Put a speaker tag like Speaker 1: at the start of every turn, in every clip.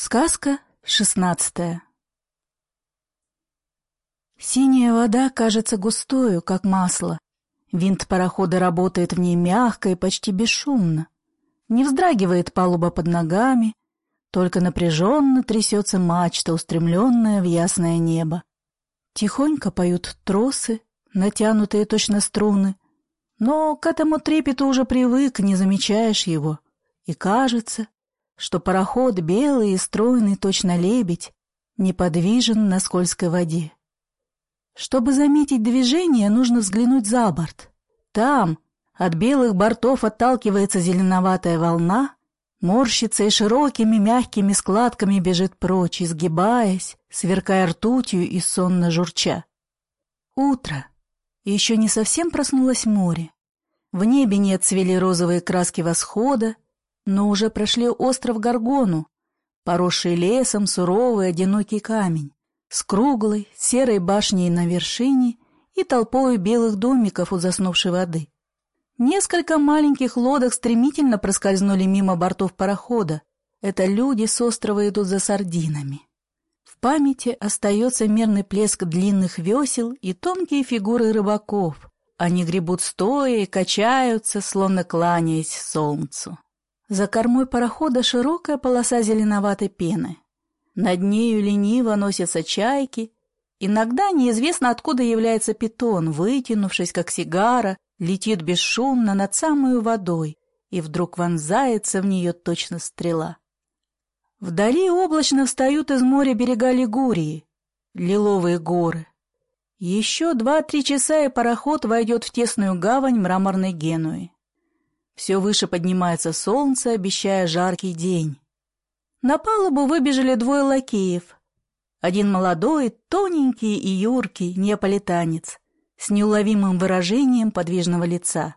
Speaker 1: Сказка шестнадцатая Синяя вода кажется густою, как масло. Винт парохода работает в ней мягко и почти бесшумно. Не вздрагивает палуба под ногами, только напряженно трясется мачта, устремленная в ясное небо. Тихонько поют тросы, натянутые точно струны, но к этому трепету уже привык, не замечаешь его, и кажется, что пароход белый и стройный, точно лебедь, неподвижен на скользкой воде. Чтобы заметить движение, нужно взглянуть за борт. Там, от белых бортов отталкивается зеленоватая волна, морщится и широкими мягкими складками бежит прочь, изгибаясь, сверкая ртутью и сонно журча. Утро. Еще не совсем проснулось море. В небе не отцвели розовые краски восхода, но уже прошли остров Гаргону, поросший лесом суровый одинокий камень, с круглой серой башней на вершине и толпой белых домиков у заснувшей воды. Несколько маленьких лодок стремительно проскользнули мимо бортов парохода. Это люди с острова идут за сардинами. В памяти остается мерный плеск длинных весел и тонкие фигуры рыбаков. Они гребут стоя и качаются, словно кланяясь солнцу. За кормой парохода широкая полоса зеленоватой пены. Над нею лениво носятся чайки. Иногда неизвестно откуда является питон, вытянувшись, как сигара, летит бесшумно над самой водой и вдруг вонзается в нее точно стрела. Вдали облачно встают из моря берега Лигурии, лиловые горы. Еще два-три часа и пароход войдет в тесную гавань мраморной Генуи. Все выше поднимается солнце, обещая жаркий день. На палубу выбежали двое лакеев. Один молодой, тоненький и юркий неаполитанец с неуловимым выражением подвижного лица.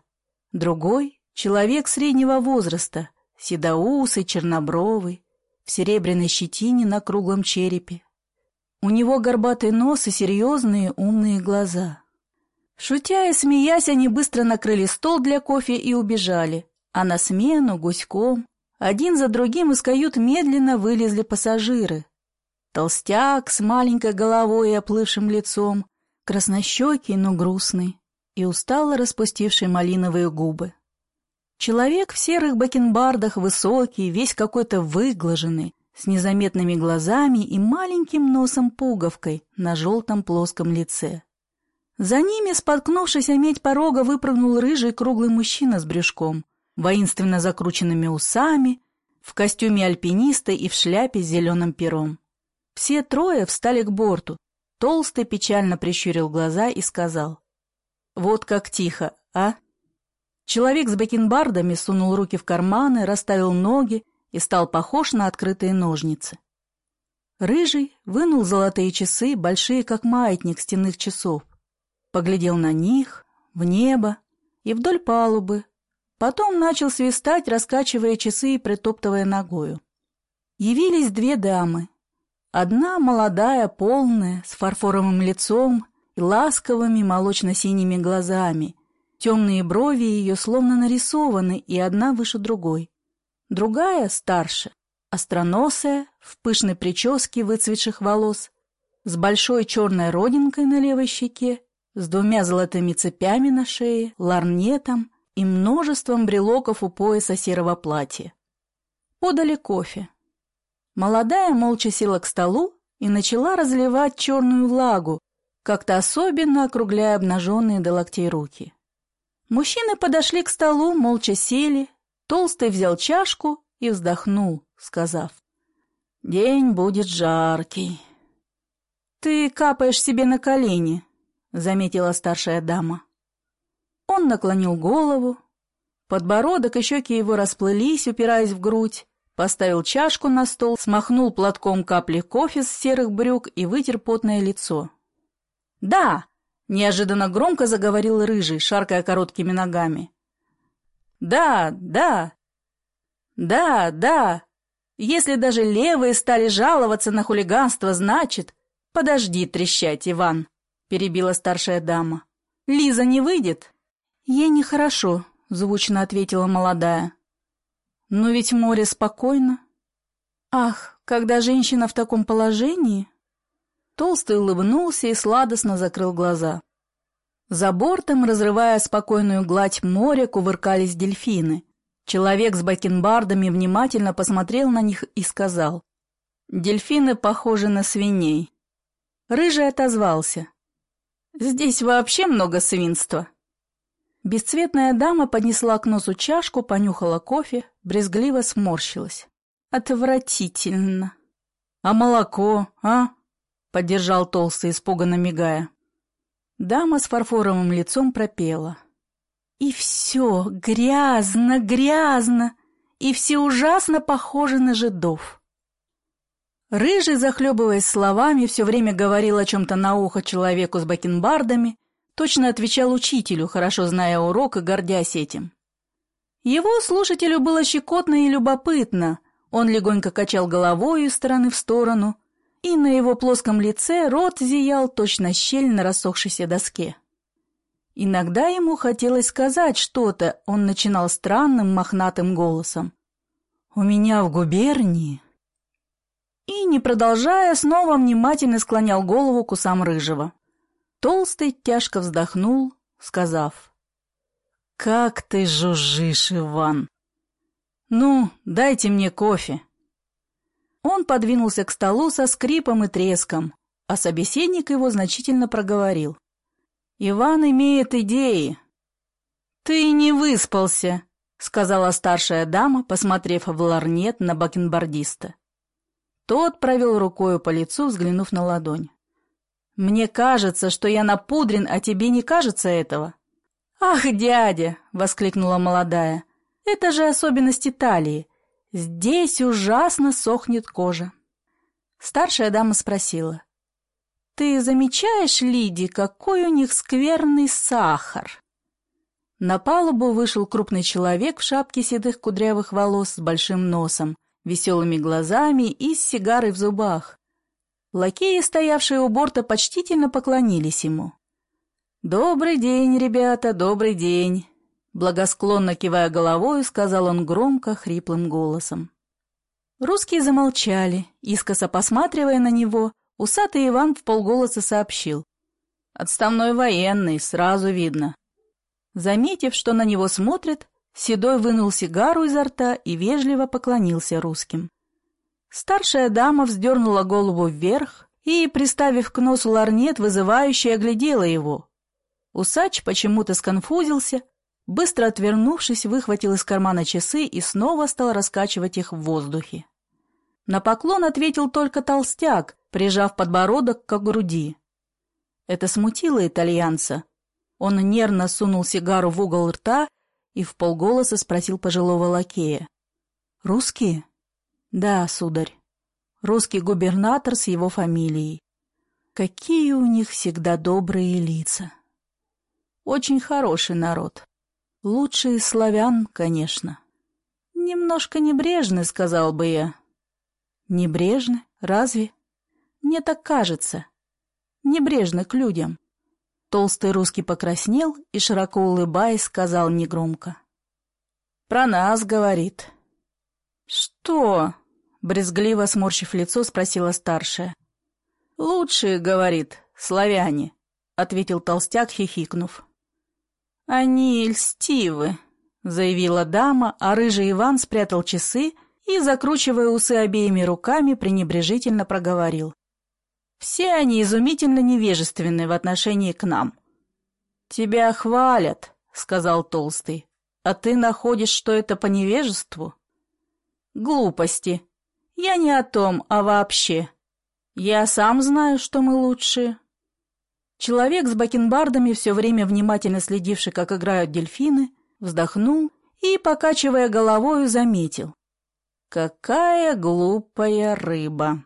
Speaker 1: Другой — человек среднего возраста, седоусый, чернобровый, в серебряной щетине на круглом черепе. У него горбатый нос и серьезные умные глаза. Шутя и смеясь, они быстро накрыли стол для кофе и убежали, а на смену гуськом один за другим из кают медленно вылезли пассажиры. Толстяк с маленькой головой и оплывшим лицом, краснощекий, но грустный, и устало распустивший малиновые губы. Человек в серых бакенбардах, высокий, весь какой-то выглаженный, с незаметными глазами и маленьким носом-пуговкой на желтом плоском лице. За ними, споткнувшись о медь порога, выпрыгнул рыжий круглый мужчина с брюшком, воинственно закрученными усами, в костюме альпиниста и в шляпе с зеленым пером. Все трое встали к борту. Толстый печально прищурил глаза и сказал. «Вот как тихо, а?» Человек с бакенбардами сунул руки в карманы, расставил ноги и стал похож на открытые ножницы. Рыжий вынул золотые часы, большие как маятник стенных часов, поглядел на них, в небо и вдоль палубы. Потом начал свистать, раскачивая часы и притоптывая ногою. Явились две дамы. Одна молодая, полная, с фарфоровым лицом и ласковыми молочно-синими глазами. Темные брови ее словно нарисованы, и одна выше другой. Другая, старше, остроносая, в пышной прическе выцветших волос, с большой черной родинкой на левой щеке с двумя золотыми цепями на шее, ларнетом и множеством брелоков у пояса серого платья. Подали кофе. Молодая молча села к столу и начала разливать черную влагу, как-то особенно округляя обнаженные до локтей руки. Мужчины подошли к столу, молча сели, Толстый взял чашку и вздохнул, сказав, «День будет жаркий». «Ты капаешь себе на колени», — заметила старшая дама. Он наклонил голову. Подбородок и щеки его расплылись, упираясь в грудь. Поставил чашку на стол, смахнул платком капли кофе с серых брюк и вытер потное лицо. «Да!» — неожиданно громко заговорил рыжий, шаркая короткими ногами. «Да, да! Да, да! Если даже левые стали жаловаться на хулиганство, значит...» «Подожди трещать, Иван!» Перебила старшая дама. «Лиза не выйдет?» «Ей нехорошо», — звучно ответила молодая. «Но ведь море спокойно». «Ах, когда женщина в таком положении? Толстый улыбнулся и сладостно закрыл глаза. За бортом, разрывая спокойную гладь моря, кувыркались дельфины. Человек с бакенбардами внимательно посмотрел на них и сказал. «Дельфины похожи на свиней». Рыжий отозвался. «Здесь вообще много свинства». Бесцветная дама поднесла к носу чашку, понюхала кофе, брезгливо сморщилась. Отвратительно. А молоко, а? Поддержал толстый, испуганно мигая. Дама с фарфоровым лицом пропела. И все грязно, грязно, и все ужасно похожи на жидов. Рыжий, захлебываясь словами, все время говорил о чем-то на ухо человеку с бакенбардами, точно отвечал учителю, хорошо зная урок и гордясь этим. Его слушателю было щекотно и любопытно, он легонько качал головой из стороны в сторону, и на его плоском лице рот зиял точно щель на рассохшейся доске. Иногда ему хотелось сказать что-то, он начинал странным мохнатым голосом. «У меня в губернии...» И, не продолжая, снова внимательно склонял голову к усам рыжего. Толстый тяжко вздохнул, сказав. «Как ты жужжишь, Иван!» «Ну, дайте мне кофе». Он подвинулся к столу со скрипом и треском, а собеседник его значительно проговорил. «Иван имеет идеи». «Ты не выспался», — сказала старшая дама, посмотрев в ларнет на бакенбардиста. Тот провел рукою по лицу, взглянув на ладонь. «Мне кажется, что я напудрен, а тебе не кажется этого?» «Ах, дядя!» — воскликнула молодая. Это же особенность Италии. Здесь ужасно сохнет кожа. Старшая дама спросила. «Ты замечаешь, Лиди, какой у них скверный сахар?» На палубу вышел крупный человек в шапке седых кудрявых волос с большим носом, веселыми глазами и с сигарой в зубах. Лакеи, стоявшие у борта, почтительно поклонились ему. «Добрый день, ребята, добрый день!» Благосклонно кивая головой, сказал он громко, хриплым голосом. Русские замолчали, искоса посматривая на него, усатый Иван в полголоса сообщил. «Отставной военный, сразу видно». Заметив, что на него смотрят, Седой вынул сигару изо рта и вежливо поклонился русским. Старшая дама вздернула голову вверх и, приставив к носу ларнет, вызывающе оглядела его. Усач почему-то сконфузился, Быстро отвернувшись, выхватил из кармана часы и снова стал раскачивать их в воздухе. На поклон ответил только толстяк, прижав подбородок к груди. Это смутило итальянца. Он нервно сунул сигару в угол рта и в полголоса спросил пожилого лакея. «Русские?» «Да, сударь. Русский губернатор с его фамилией. Какие у них всегда добрые лица. Очень хороший народ. Лучший из славян, конечно. Немножко небрежны, сказал бы я. Небрежны? Разве? Мне так кажется. Небрежны к людям. Толстый русский покраснел и, широко улыбаясь, сказал негромко. «Про нас, — говорит». «Что?» — брезгливо сморщив лицо, спросила старшая. «Лучшие, — говорит, — славяне», — ответил толстяк, хихикнув. «Они льстивы», — заявила дама, а рыжий Иван спрятал часы и, закручивая усы обеими руками, пренебрежительно проговорил. «Все они изумительно невежественны в отношении к нам». «Тебя хвалят», — сказал Толстый, — «а ты находишь, что это по невежеству?» «Глупости. Я не о том, а вообще. Я сам знаю, что мы лучшие, Человек с бакенбардами, все время внимательно следивший, как играют дельфины, вздохнул и, покачивая головою, заметил. «Какая глупая рыба!»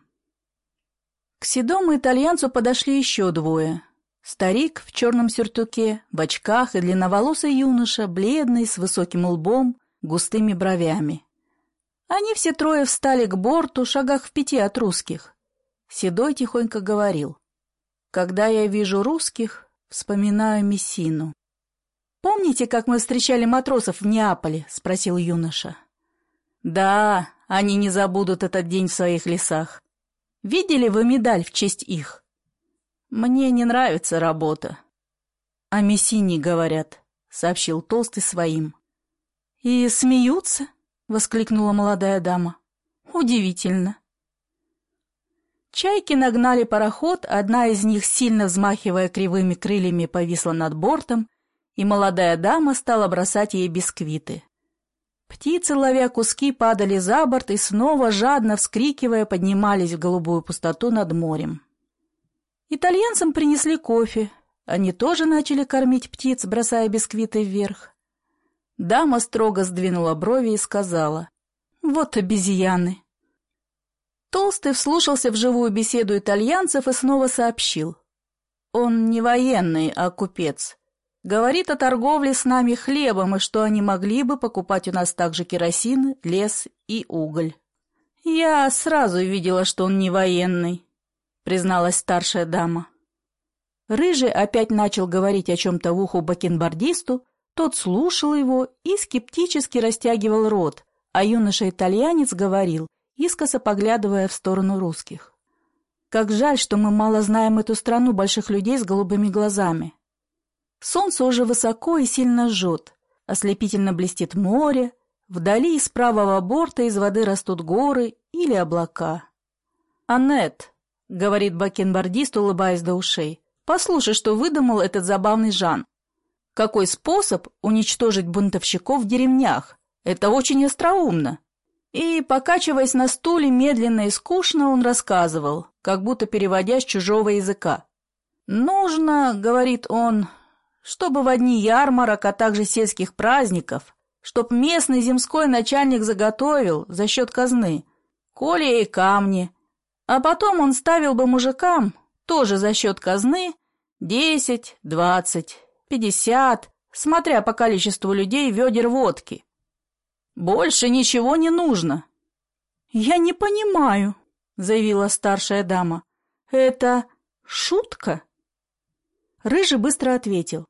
Speaker 1: К седому итальянцу подошли еще двое. Старик в черном сюртуке, в очках и длинноволосый юноша, бледный, с высоким лбом, густыми бровями. Они все трое встали к борту, шагах в пяти от русских. Седой тихонько говорил. Когда я вижу русских, вспоминаю Мессину. «Помните, как мы встречали матросов в Неаполе?» — спросил юноша. «Да, они не забудут этот день в своих лесах. Видели вы медаль в честь их? Мне не нравится работа. О Мессине говорят, сообщил Толстый своим. И смеются? воскликнула молодая дама. Удивительно. Чайки нагнали пароход, одна из них, сильно взмахивая кривыми крыльями, повисла над бортом, и молодая дама стала бросать ей бисквиты. Птицы, ловя куски, падали за борт и снова, жадно вскрикивая, поднимались в голубую пустоту над морем. Итальянцам принесли кофе. Они тоже начали кормить птиц, бросая бисквиты вверх. Дама строго сдвинула брови и сказала, «Вот обезьяны». Толстый вслушался в живую беседу итальянцев и снова сообщил. «Он не военный, а купец. Говорит о торговле с нами хлебом и что они могли бы покупать у нас также керосин, лес и уголь. Я сразу видела, что он не военный, призналась старшая дама. Рыжий опять начал говорить о чем-то в уху бакенбардисту, тот слушал его и скептически растягивал рот, а юноша-итальянец говорил, искоса поглядывая в сторону русских. «Как жаль, что мы мало знаем эту страну больших людей с голубыми глазами. Солнце уже высоко и сильно жжет, ослепительно блестит море, вдали из правого борта из воды растут горы или облака. «Аннет», — говорит бакенбардист, улыбаясь до ушей, — «послушай, что выдумал этот забавный Жан. Какой способ уничтожить бунтовщиков в деревнях? Это очень остроумно». И, покачиваясь на стуле медленно и скучно, он рассказывал, как будто переводя с чужого языка. «Нужно, — говорит он, чтобы в одни ярмарок, а также сельских праздников, чтоб местный земской начальник заготовил за счет казны колья и камни, а потом он ставил бы мужикам, тоже за счет казны, десять, двадцать, пятьдесят, смотря по количеству людей, ведер водки. Больше ничего не нужно. «Я не понимаю», — заявила старшая дама. «Это шутка?» Рыжий быстро ответил.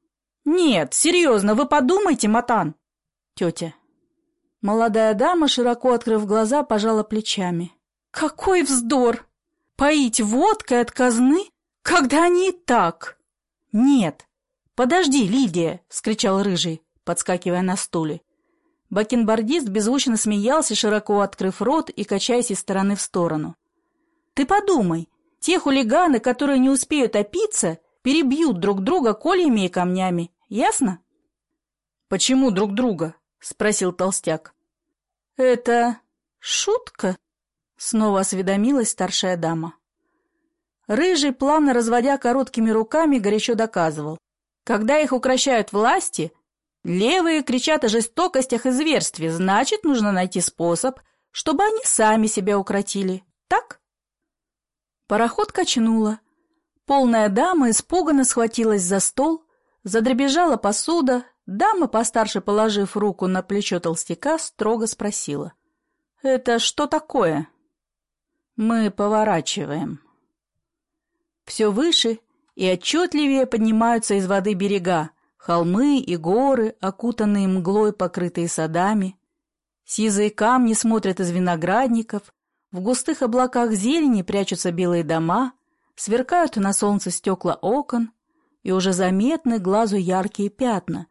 Speaker 1: «Нет, серьезно, вы подумайте, Матан!» «Тетя». Молодая дама, широко открыв глаза, пожала плечами. «Какой вздор! Поить водкой от казны, когда они и так!» «Нет! Подожди, Лидия!» — вскричал Рыжий, подскакивая на стуле. Бакенбардист беззвучно смеялся, широко открыв рот и качаясь из стороны в сторону. «Ты подумай, те хулиганы, которые не успеют опиться, перебьют друг друга кольями и камнями, Ясно? Почему друг друга? Спросил толстяк. Это шутка? Снова осведомилась старшая дама. Рыжий, плавно разводя короткими руками, горячо доказывал. Когда их укращают власти, левые кричат о жестокостях и зверстве, значит, нужно найти способ, чтобы они сами себя укротили. Так? Пароход качнуло. Полная дама испуганно схватилась за стол, Задребежала посуда, дама, постарше положив руку на плечо толстяка, строго спросила. «Это что такое?» «Мы поворачиваем». Все выше и отчетливее поднимаются из воды берега, холмы и горы, окутанные мглой, покрытые садами. Сизые камни смотрят из виноградников, в густых облаках зелени прячутся белые дома, сверкают на солнце стекла окон, и уже заметны глазу яркие пятна.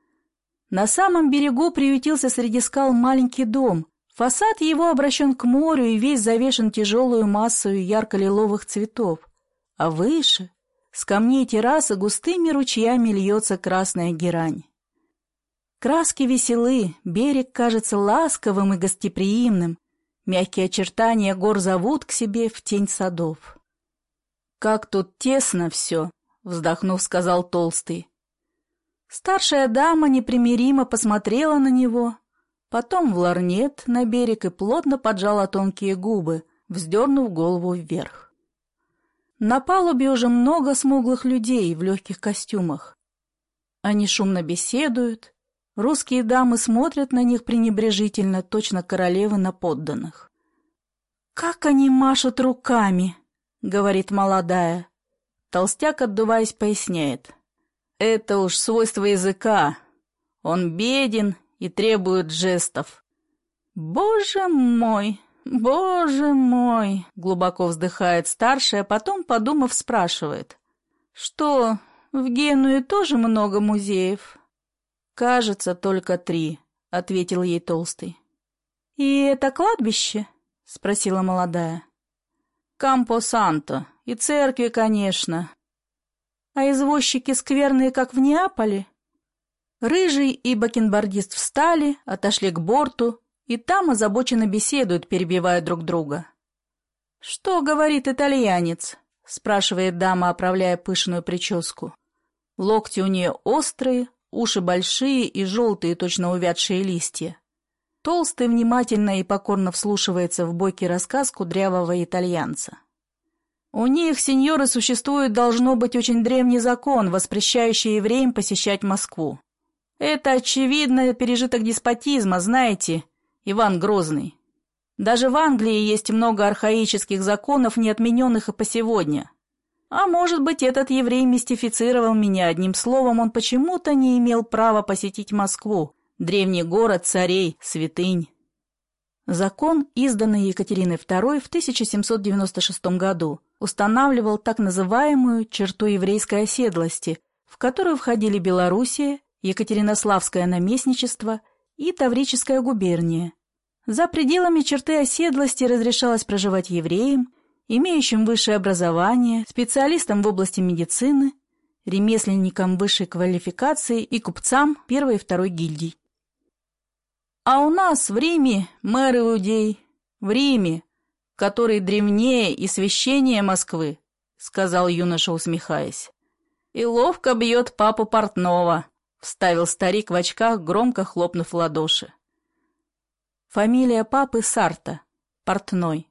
Speaker 1: На самом берегу приютился среди скал маленький дом. Фасад его обращен к морю и весь завешен тяжелую массою ярко-лиловых цветов. А выше, с камней террасы, густыми ручьями льется красная герань. Краски веселы, берег кажется ласковым и гостеприимным, мягкие очертания гор зовут к себе в тень садов. Как тут тесно все, вздохнув, сказал Толстый. Старшая дама непримиримо посмотрела на него, потом в ларнет на берег и плотно поджала тонкие губы, вздернув голову вверх. На палубе уже много смуглых людей в легких костюмах. Они шумно беседуют, русские дамы смотрят на них пренебрежительно, точно королевы на подданных. «Как они машут руками!» — говорит молодая. Толстяк, отдуваясь, поясняет. Это уж свойство языка. Он беден и требует жестов. «Боже мой!» «Боже мой!» — глубоко вздыхает старшая, потом, подумав, спрашивает. «Что, в Генуе тоже много музеев?» «Кажется, только три», — ответил ей Толстый. «И это кладбище?» — спросила молодая. «Кампо-Санто. И церкви, конечно. А извозчики скверные, как в Неаполе?» Рыжий и бакенбардист встали, отошли к борту, и там озабоченно беседуют, перебивая друг друга. «Что говорит итальянец?» — спрашивает дама, оправляя пышную прическу. Локти у нее острые, уши большие и желтые, точно увядшие листья. Толстый внимательно и покорно вслушивается в бойкий рассказ кудрявого итальянца. У них, сеньоры, существует, должно быть, очень древний закон, воспрещающий евреям посещать Москву. Это, очевидно, пережиток деспотизма, знаете, Иван Грозный. Даже в Англии есть много архаических законов, не отмененных и по сегодня. А может быть, этот еврей мистифицировал меня одним словом, он почему-то не имел права посетить Москву, древний город царей, святынь. Закон, изданный Екатериной II в 1796 году, устанавливал так называемую черту еврейской оседлости, в которую входили Белоруссия, Екатеринославское наместничество и Таврическая губерния. За пределами черты оседлости разрешалось проживать евреям, имеющим высшее образование, специалистам в области медицины, ремесленникам высшей квалификации и купцам первой и второй гильдий. А у нас в Риме мэр Иудей, в Риме, который древнее и священнее Москвы, сказал юноша, усмехаясь. И ловко бьет папу портного, вставил старик в очках, громко хлопнув ладоши. Фамилия папы Сарта, портной.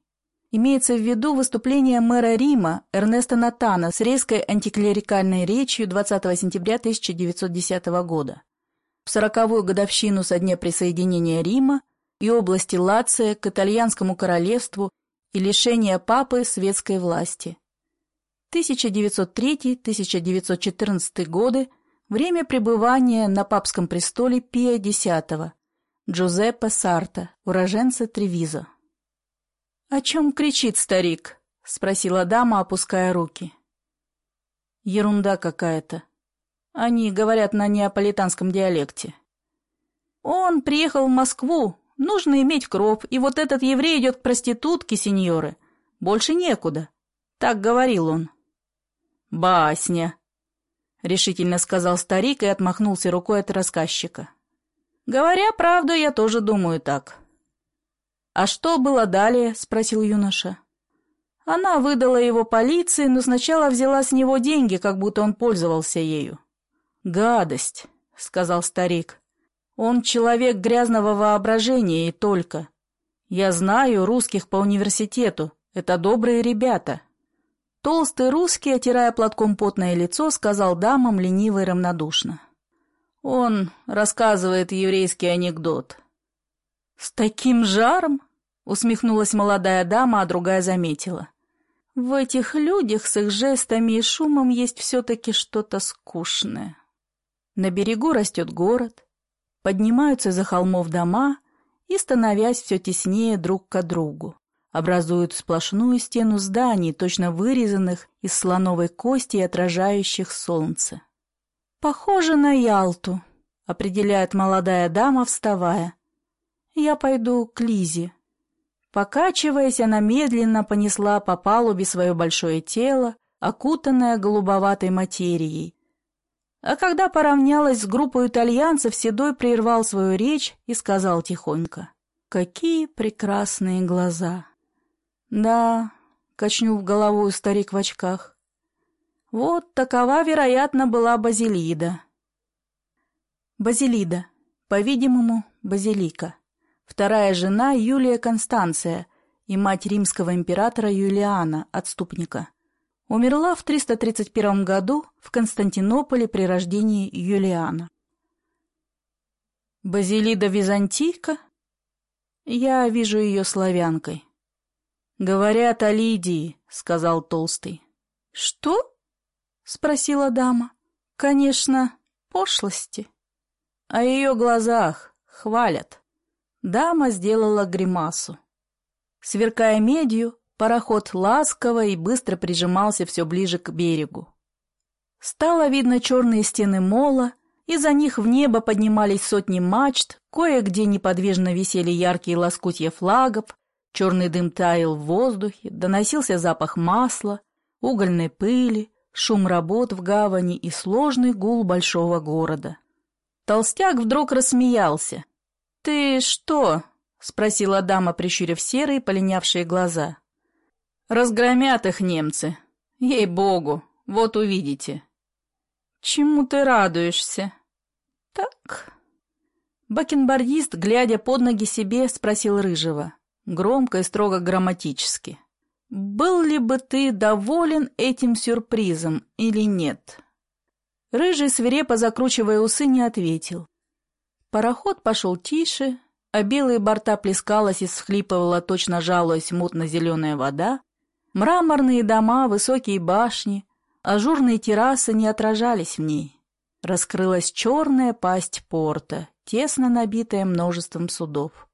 Speaker 1: Имеется в виду выступление мэра Рима Эрнеста Натана с резкой антиклерикальной речью 20 сентября 1910 года. В сороковую годовщину со дня присоединения Рима и области Лация к итальянскому королевству и лишения папы светской власти. 1903-1914 годы – время пребывания на папском престоле Пия X, Джузеппе Сарта, уроженца Тревизо. «О чем кричит старик?» — спросила дама, опуская руки. «Ерунда какая-то. Они говорят на неаполитанском диалекте. Он приехал в Москву, нужно иметь кровь, и вот этот еврей идет к проститутке, сеньоры. Больше некуда. Так говорил он». «Басня», — решительно сказал старик и отмахнулся рукой от рассказчика. Говоря правду, я тоже думаю так. «А что было далее?» — спросил юноша. Она выдала его полиции, но сначала взяла с него деньги, как будто он пользовался ею. «Гадость», — сказал старик. «Он человек грязного воображения и только. Я знаю русских по университету. Это добрые ребята». Толстый русский, отирая платком потное лицо, сказал дамам лениво и равнодушно. Он рассказывает еврейский анекдот. «С таким жаром?» — усмехнулась молодая дама, а другая заметила. «В этих людях с их жестами и шумом есть все-таки что-то скучное». На берегу растет город, поднимаются за холмов дома и, становясь все теснее друг к другу, образуют сплошную стену зданий, точно вырезанных из слоновой кости и отражающих солнце. «Похоже на Ялту», — определяет молодая дама, вставая. «Я пойду к Лизе». Покачиваясь, она медленно понесла по палубе свое большое тело, окутанное голубоватой материей. А когда поравнялась с группой итальянцев, Седой прервал свою речь и сказал тихонько. «Какие прекрасные глаза!» «Да», — качнув головой старик в очках, вот такова, вероятно, была Базилида. Базилида, по-видимому, Базилика, вторая жена Юлия Констанция и мать римского императора Юлиана, отступника. Умерла в 331 году в Константинополе при рождении Юлиана. Базилида Византийка? Я вижу ее славянкой. «Говорят о Лидии», — сказал Толстый. «Что?» — спросила дама. «Конечно, пошлости». О ее глазах хвалят. Дама сделала гримасу. Сверкая медью, пароход ласково и быстро прижимался все ближе к берегу. Стало видно черные стены мола, и за них в небо поднимались сотни мачт, кое-где неподвижно висели яркие лоскутья флагов, черный дым таял в воздухе, доносился запах масла, угольной пыли, шум работ в гавани и сложный гул большого города. Толстяк вдруг рассмеялся. «Ты что?» — спросила дама, прищурив серые полинявшие глаза. «Разгромят их немцы. Ей-богу, вот увидите». «Чему ты радуешься?» «Так...» Бакенбардист, глядя под ноги себе, спросил Рыжего, громко и строго грамматически. «Был ли бы ты доволен этим сюрпризом или нет?» Рыжий, свирепо закручивая усы, не ответил. Пароход пошел тише, а белые борта плескалась и схлипывала, точно жалуясь мутно-зеленая вода. Мраморные дома, высокие башни, ажурные террасы не отражались в ней. Раскрылась черная пасть порта, тесно набитая множеством судов.